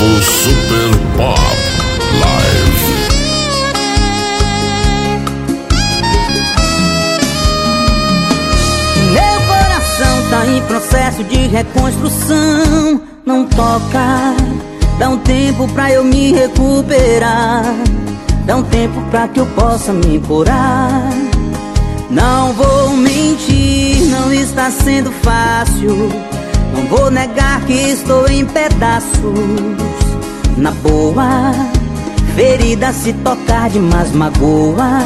Novo Super Pop Live. Meu coração tá em processo de reconstrução. Não toca, dá um tempo pra eu me recuperar. Dá um tempo pra que eu possa me curar. Não vou mentir, não está sendo fácil. Não vou negar que estou em pedaços. Na boa, ferida se tocar demais magoa.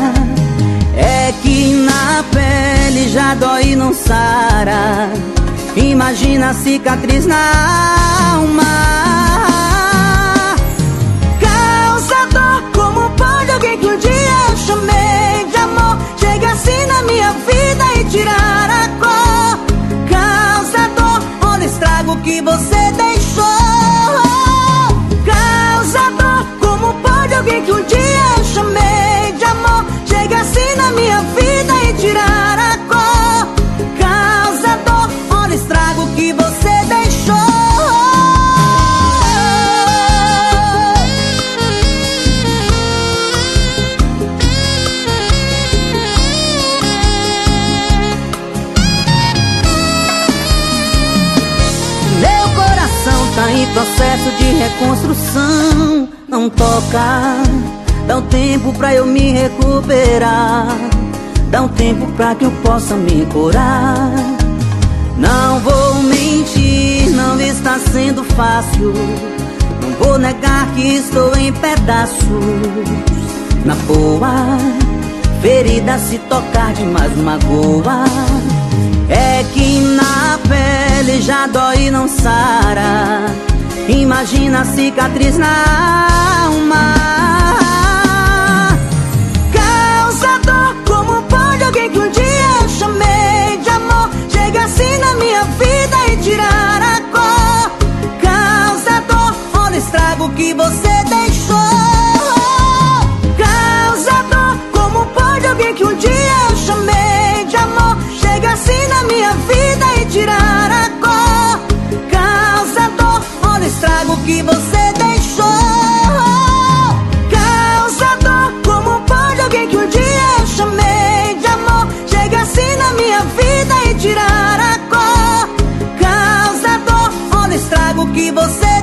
É que na pele já dói e não sara. Imagina a cicatriz na alma. Em processo de reconstrução. Não toca, dá um tempo pra eu me recuperar. Dá um tempo pra que eu possa me curar. Não vou mentir, não está sendo fácil. Não vou negar que estou em pedaços. Na boa, ferida se tocar demais magoa. É que na pele já dói e não sara. Imagina a cicatriz na alma. Olha o estrago que você